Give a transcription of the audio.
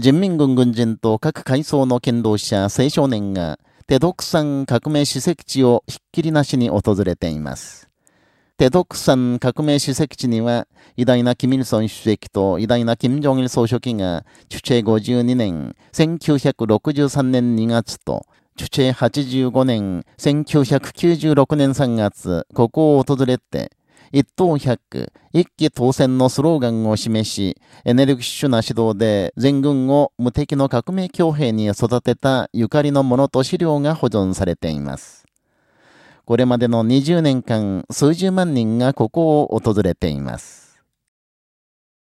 人民軍軍人と各階層の剣道者、青少年が、テドクサン革命史跡地をひっきりなしに訪れています。テドクサン革命史跡地には、偉大なキミルソン主席と偉大なキム・ジョンイル総書記が、チュチェ52年、1963年2月と、チュチェ85年、1996年3月、ここを訪れて、一等百、一期当選のスローガンを示し、エネルギッシュな指導で全軍を無敵の革命強兵に育てたゆかりのものと資料が保存されています。これまでの20年間、数十万人がここを訪れています。